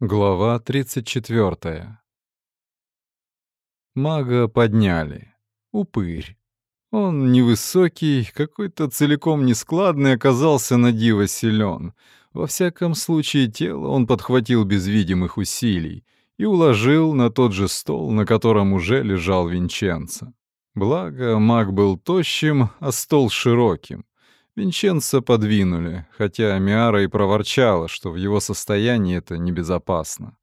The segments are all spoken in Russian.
Глава 34. Мага подняли. Упырь. Он невысокий, какой-то целиком нескладный, оказался на диво силен. Во всяком случае, тело он подхватил без видимых усилий и уложил на тот же стол, на котором уже лежал Винченцо. Благо, маг был тощим, а стол широким. Винченца подвинули, хотя Миара и проворчала, что в его состоянии это небезопасно.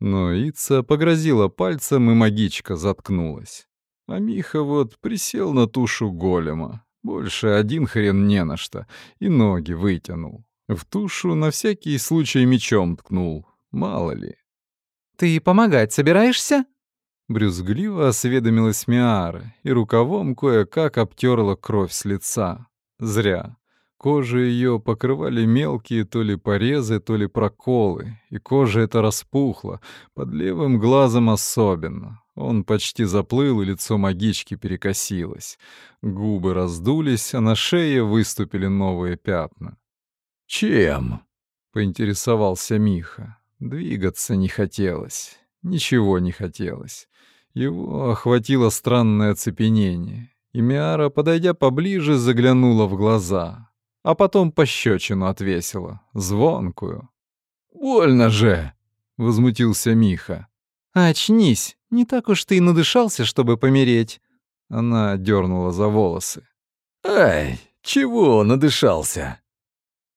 Но Ица погрозила пальцем, и магичка заткнулась. А Миха вот присел на тушу голема. Больше один хрен не на что, и ноги вытянул. В тушу на всякий случай мечом ткнул, мало ли. «Ты помогать собираешься?» Брюзгливо осведомилась Миара и рукавом кое-как обтерла кровь с лица. Зря. Кожу ее покрывали мелкие то ли порезы, то ли проколы, и кожа эта распухла, под левым глазом особенно. Он почти заплыл, и лицо магички перекосилось. Губы раздулись, а на шее выступили новые пятна. «Чем?» — поинтересовался Миха. Двигаться не хотелось, ничего не хотелось. Его охватило странное оцепенение. И Миара, подойдя поближе, заглянула в глаза, а потом пощечину отвесила, звонкую. «Больно же!» — возмутился Миха. «Очнись, не так уж ты и надышался, чтобы помереть». Она дернула за волосы. «Ай, чего надышался?»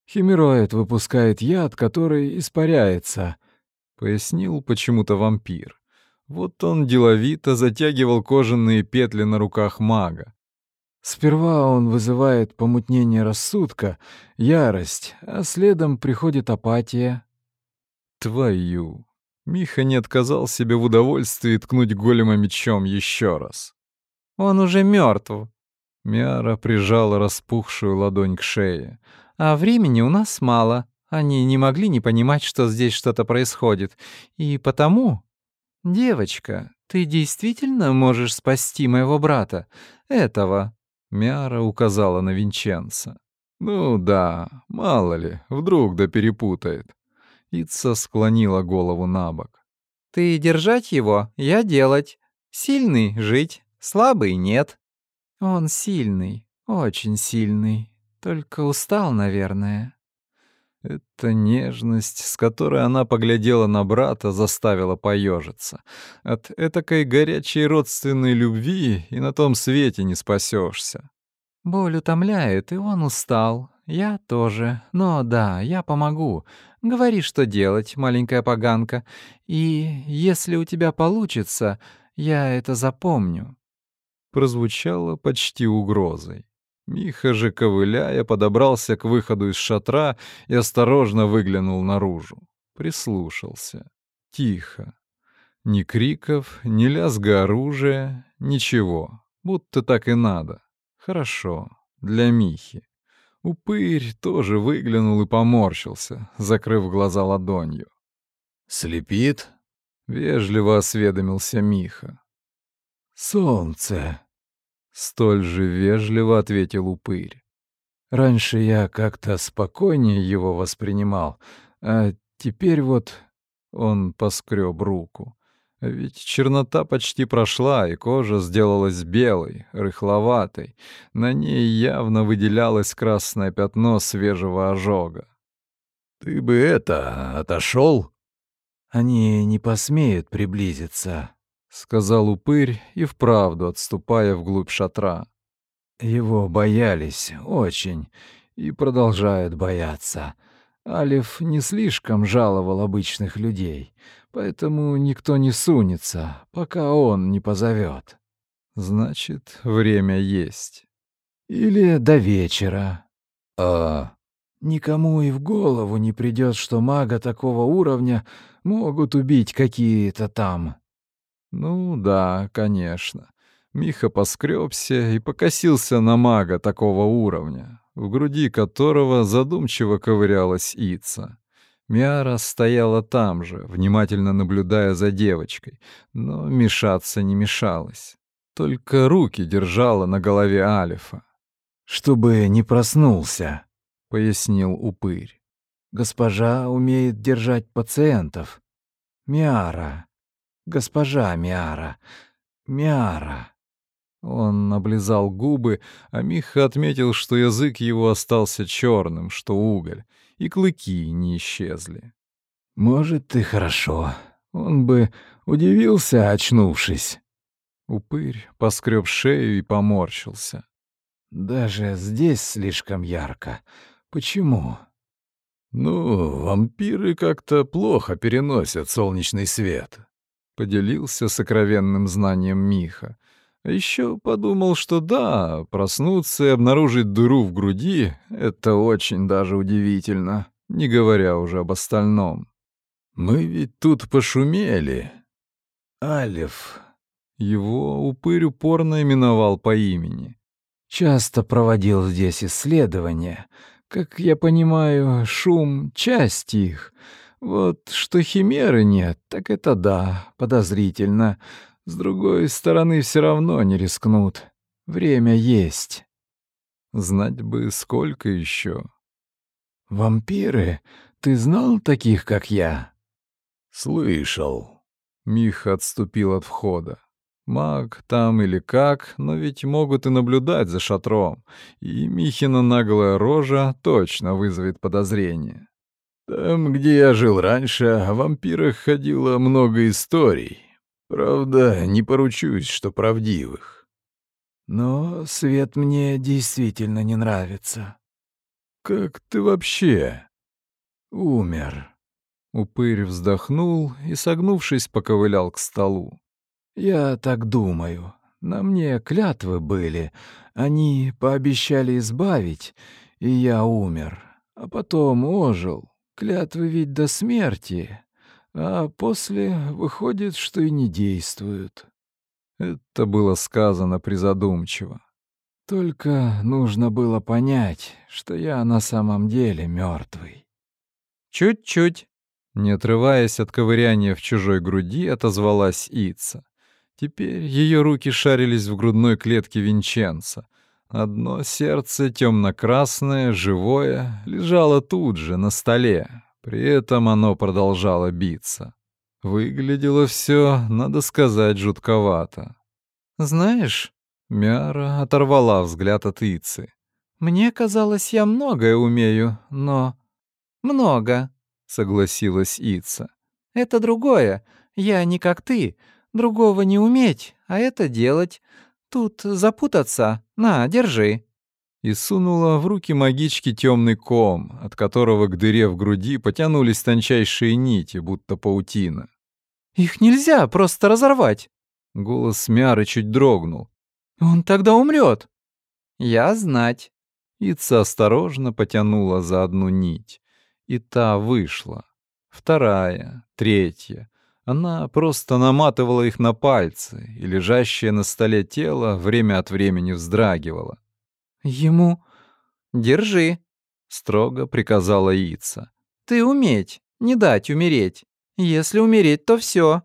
«Химероид выпускает яд, который испаряется», — пояснил почему-то вампир. Вот он деловито затягивал кожаные петли на руках мага. Сперва он вызывает помутнение рассудка, ярость, а следом приходит апатия. Твою! Миха не отказал себе в удовольствии ткнуть голема мечом еще раз. «Он уже мертв. Миара прижала распухшую ладонь к шее. «А времени у нас мало. Они не могли не понимать, что здесь что-то происходит. И потому «Девочка, ты действительно можешь спасти моего брата? Этого?» Мяра указала на Винченца. «Ну да, мало ли, вдруг да перепутает». Ица склонила голову на бок. «Ты держать его, я делать. Сильный — жить, слабый — нет». «Он сильный, очень сильный, только устал, наверное». Эта нежность, с которой она поглядела на брата, заставила поежиться. От этакой горячей родственной любви и на том свете не спасешься. Боль утомляет, и он устал. Я тоже. Но да, я помогу. Говори, что делать, маленькая поганка. И если у тебя получится, я это запомню. Прозвучало почти угрозой. Миха же, ковыляя, подобрался к выходу из шатра и осторожно выглянул наружу. Прислушался. Тихо. Ни криков, ни лязга оружия, ничего. Будто так и надо. Хорошо. Для Михи. Упырь тоже выглянул и поморщился, закрыв глаза ладонью. «Слепит?» — вежливо осведомился Миха. «Солнце», Столь же вежливо ответил упырь. Раньше я как-то спокойнее его воспринимал, а теперь вот он поскреб руку. Ведь чернота почти прошла, и кожа сделалась белой, рыхловатой. На ней явно выделялось красное пятно свежего ожога. «Ты бы это, отошел? «Они не посмеют приблизиться», — сказал упырь и вправду отступая вглубь шатра. Его боялись очень и продолжают бояться. Алиф не слишком жаловал обычных людей, поэтому никто не сунется, пока он не позовет. Значит, время есть. Или до вечера. А никому и в голову не придет, что мага такого уровня могут убить какие-то там ну да, конечно. Миха поскребся и покосился на мага такого уровня, в груди которого задумчиво ковырялась Ица. Миара стояла там же, внимательно наблюдая за девочкой, но мешаться не мешалась. Только руки держала на голове Алифа. «Чтобы не проснулся», — пояснил упырь. «Госпожа умеет держать пациентов». Миара, госпожа Миара, Миара. Он облизал губы, а Миха отметил, что язык его остался черным, что уголь, и клыки не исчезли. «Может, ты хорошо. Он бы удивился, очнувшись». Упырь поскреб шею и поморщился. «Даже здесь слишком ярко. Почему?» «Ну, вампиры как-то плохо переносят солнечный свет», — поделился сокровенным знанием Миха. А еще подумал, что да, проснуться и обнаружить дыру в груди — это очень даже удивительно, не говоря уже об остальном. «Мы ведь тут пошумели». «Алиф». Его упырь упорно именовал по имени. «Часто проводил здесь исследования». Как я понимаю, шум — часть их. Вот что химеры нет, так это да, подозрительно. С другой стороны, все равно не рискнут. Время есть. Знать бы, сколько еще. Вампиры? Ты знал таких, как я? Слышал. Мих отступил от входа. Маг там или как, но ведь могут и наблюдать за шатром, и Михина наглая рожа точно вызовет подозрение. Там, где я жил раньше, о вампирах ходило много историй. Правда, не поручусь, что правдивых. Но свет мне действительно не нравится. Как ты вообще? Умер. Упырь вздохнул и, согнувшись, поковылял к столу. Я так думаю. На мне клятвы были. Они пообещали избавить, и я умер. А потом ожил. Клятвы ведь до смерти. А после выходит, что и не действуют. Это было сказано призадумчиво. Только нужно было понять, что я на самом деле мертвый. Чуть-чуть. Не отрываясь от ковыряния в чужой груди, отозвалась Ица. Теперь ее руки шарились в грудной клетке Винченца. Одно сердце, темно-красное, живое, лежало тут же, на столе. При этом оно продолжало биться. Выглядело все, надо сказать, жутковато. «Знаешь...» — Мяра оторвала взгляд от Ицы. «Мне казалось, я многое умею, но...» «Много», — согласилась Ица. «Это другое. Я не как ты. Другого не уметь, а это делать. Тут запутаться. На, держи». И сунула в руки магички темный ком, от которого к дыре в груди потянулись тончайшие нити, будто паутина. «Их нельзя просто разорвать!» Голос Мяры чуть дрогнул. «Он тогда умрет!» «Я знать!» Ица осторожно потянула за одну нить, и та вышла. Вторая, третья, она просто наматывала их на пальцы, и лежащее на столе тело время от времени вздрагивало. «Ему... Держи!» — строго приказала Ица. «Ты уметь, не дать умереть. Если умереть, то все.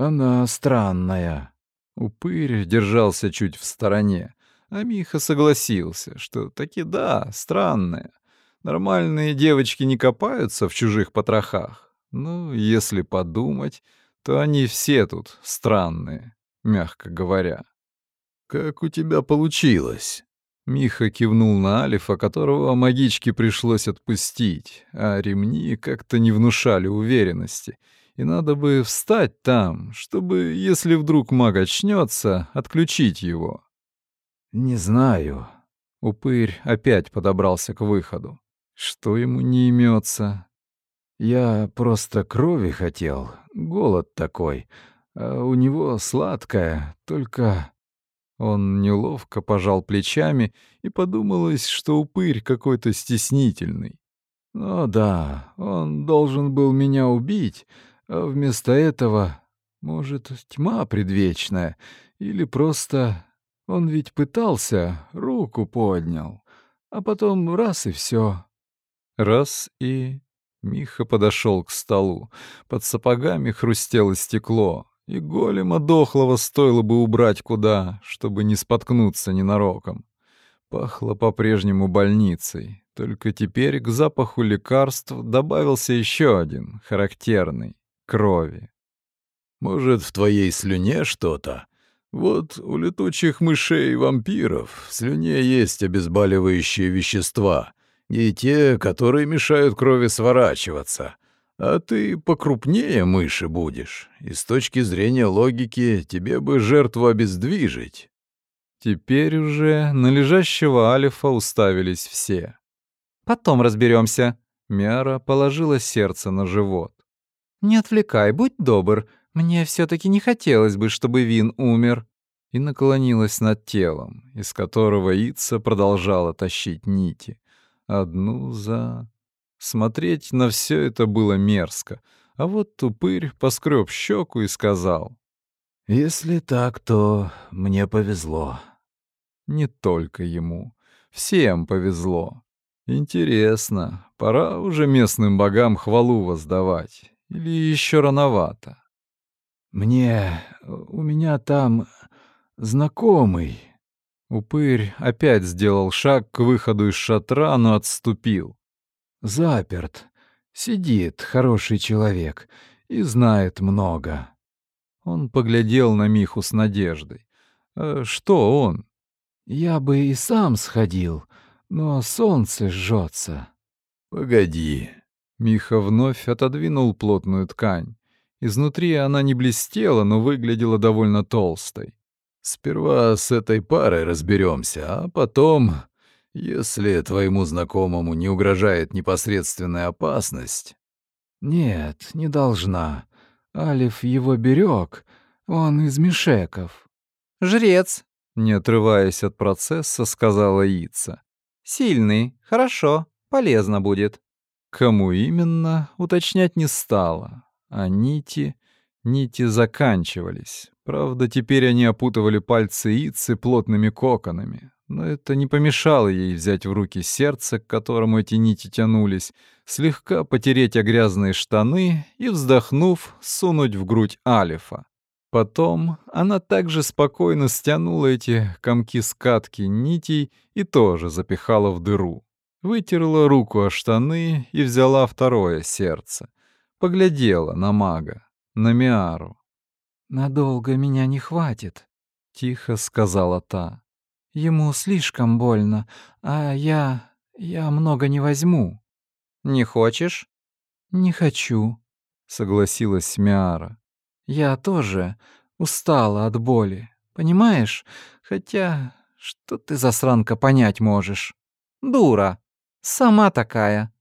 «Она странная». Упырь держался чуть в стороне, а Миха согласился, что таки да, странная. Нормальные девочки не копаются в чужих потрохах. Ну, если подумать, то они все тут странные, мягко говоря. «Как у тебя получилось?» Миха кивнул на Алифа, которого магичке пришлось отпустить, а ремни как-то не внушали уверенности. И надо бы встать там, чтобы, если вдруг маг очнется, отключить его. «Не знаю». Упырь опять подобрался к выходу. Что ему не имется? Я просто крови хотел, голод такой. А у него сладкое, только...» Он неловко пожал плечами и подумалось, что упырь какой-то стеснительный. «Ну да, он должен был меня убить, а вместо этого, может, тьма предвечная, или просто... Он ведь пытался, руку поднял, а потом раз и все. Раз и Миха подошел к столу. Под сапогами хрустело стекло, и голема дохлого стоило бы убрать куда, чтобы не споткнуться ненароком. Пахло по-прежнему больницей, только теперь к запаху лекарств добавился еще один, характерный — крови. «Может, в твоей слюне что-то? Вот у летучих мышей и вампиров в слюне есть обезболивающие вещества, и те, которые мешают крови сворачиваться. А ты покрупнее мыши будешь, и с точки зрения логики тебе бы жертву обездвижить». Теперь уже на лежащего Алифа уставились все. «Потом разберемся. Мяра положила сердце на живот. «Не отвлекай, будь добр. Мне все таки не хотелось бы, чтобы Вин умер». И наклонилась над телом, из которого Ица продолжала тащить нити. Одну за... Смотреть на все это было мерзко, а вот тупырь поскреб щеку и сказал. «Если так, то мне повезло». Не только ему. Всем повезло. Интересно, пора уже местным богам хвалу воздавать или еще рановато? Мне... у меня там знакомый. Упырь опять сделал шаг к выходу из шатра, но отступил. Заперт. Сидит хороший человек и знает много. Он поглядел на Миху с надеждой. «А что он? Я бы и сам сходил, но солнце жжется. Погоди. Миха вновь отодвинул плотную ткань. Изнутри она не блестела, но выглядела довольно толстой. Сперва с этой парой разберемся, а потом, если твоему знакомому не угрожает непосредственная опасность... Нет, не должна. Алиф его берег, он из мешеков. Жрец, не отрываясь от процесса, сказала Ица. Сильный, хорошо, полезно будет. Кому именно, уточнять не стало. А нити... Нити заканчивались. Правда, теперь они опутывали пальцы Ицы плотными коконами. Но это не помешало ей взять в руки сердце, к которому эти нити тянулись, слегка потереть о грязные штаны и, вздохнув, сунуть в грудь Алифа. Потом она также спокойно стянула эти комки скатки нитей и тоже запихала в дыру. Вытерла руку о штаны и взяла второе сердце. Поглядела на мага, на Миару. «Надолго меня не хватит», — тихо сказала та. «Ему слишком больно, а я... я много не возьму». «Не хочешь?» «Не хочу», — согласилась Миара. Я тоже устала от боли, понимаешь? Хотя, что ты, засранка, понять можешь? Дура. Сама такая.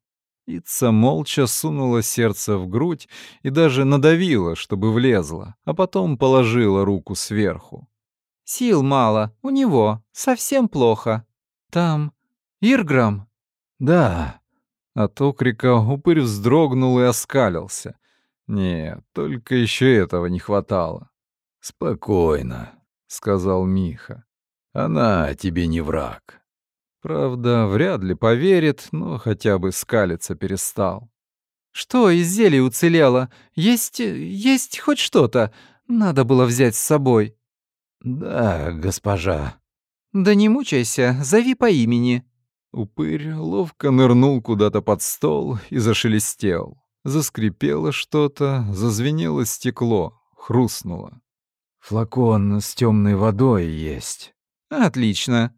Ица молча сунула сердце в грудь и даже надавила, чтобы влезла, а потом положила руку сверху. «Сил мало, у него, совсем плохо. Там Ирграм?» «Да». От окрика упырь вздрогнул и оскалился. Нет, только еще этого не хватало. Спокойно, сказал Миха. Она тебе не враг. Правда, вряд ли поверит, но хотя бы скалиться перестал. Что из зелий уцелело? Есть есть хоть что-то? Надо было взять с собой. Да, госпожа. Да не мучайся, зови по имени. Упырь ловко нырнул куда-то под стол и зашелестел. Заскрипело что-то, зазвенело стекло, хрустнуло. «Флакон с темной водой есть». «Отлично».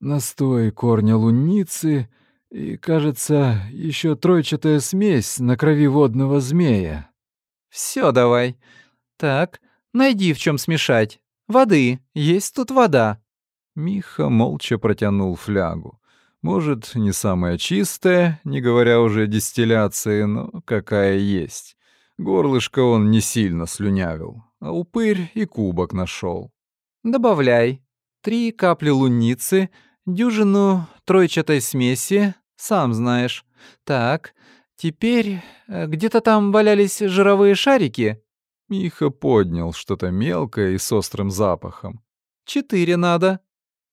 «Настой корня луницы и, кажется, еще тройчатая смесь на крови водного змея». Все давай. Так, найди в чем смешать. Воды, есть тут вода». Миха молча протянул флягу. Может, не самая чистая, не говоря уже о дистилляции, но какая есть. Горлышко он не сильно слюнявил, а упырь и кубок нашел. «Добавляй. Три капли луницы, дюжину тройчатой смеси, сам знаешь. Так, теперь э, где-то там валялись жировые шарики?» Миха поднял что-то мелкое и с острым запахом. «Четыре надо».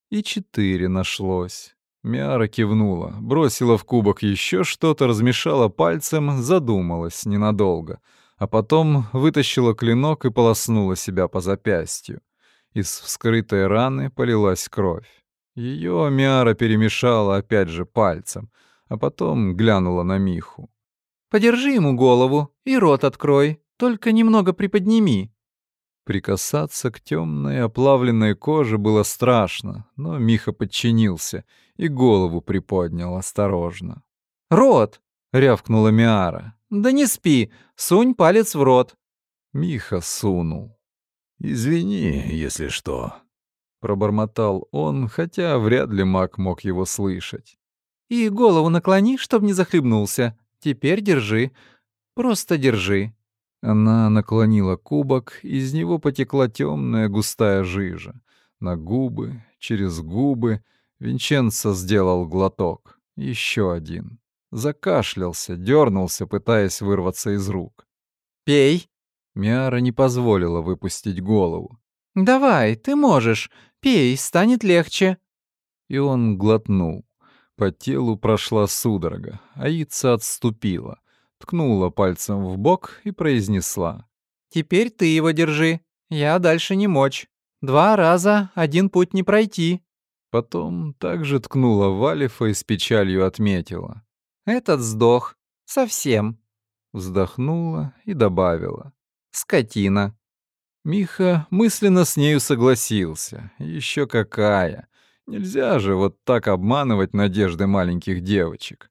И четыре нашлось. Миара кивнула, бросила в кубок еще что-то, размешала пальцем, задумалась ненадолго, а потом вытащила клинок и полоснула себя по запястью. Из вскрытой раны полилась кровь. Ее Миара перемешала опять же пальцем, а потом глянула на Миху. «Подержи ему голову и рот открой. Только немного приподними». Прикасаться к темной оплавленной коже было страшно, но Миха подчинился и голову приподнял осторожно. «Рот!» — рявкнула Миара. «Да не спи! Сунь палец в рот!» Миха сунул. «Извини, если что», — пробормотал он, хотя вряд ли маг мог его слышать. «И голову наклони, чтоб не захлебнулся. Теперь держи. Просто держи». Она наклонила кубок, из него потекла темная густая жижа. На губы, через губы Винченцо сделал глоток. Еще один. Закашлялся, дернулся, пытаясь вырваться из рук. «Пей!» Миара не позволила выпустить голову. «Давай, ты можешь. Пей, станет легче». И он глотнул. По телу прошла судорога, Аица отступила, ткнула пальцем в бок и произнесла. «Теперь ты его держи. Я дальше не мочь. Два раза один путь не пройти». Потом также ткнула Валифа и с печалью отметила. «Этот сдох. Совсем». Вздохнула и добавила. «Скотина». Миха мысленно с нею согласился. Еще какая. Нельзя же вот так обманывать надежды маленьких девочек.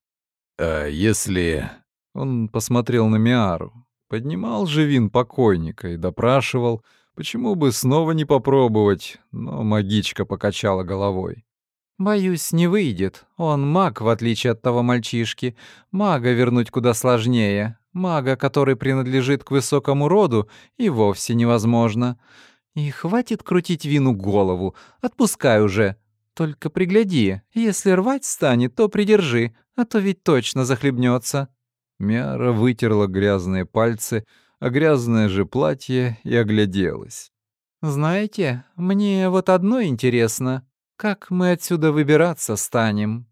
А если... Он посмотрел на Миару. Поднимал же вин покойника и допрашивал, почему бы снова не попробовать, но магичка покачала головой. «Боюсь, не выйдет. Он маг, в отличие от того мальчишки. Мага вернуть куда сложнее. Мага, который принадлежит к высокому роду, и вовсе невозможно. И хватит крутить вину голову. Отпускай уже. Только пригляди. Если рвать станет, то придержи, а то ведь точно захлебнется. Мяра вытерла грязные пальцы, а грязное же платье и огляделась. «Знаете, мне вот одно интересно. Как мы отсюда выбираться станем?»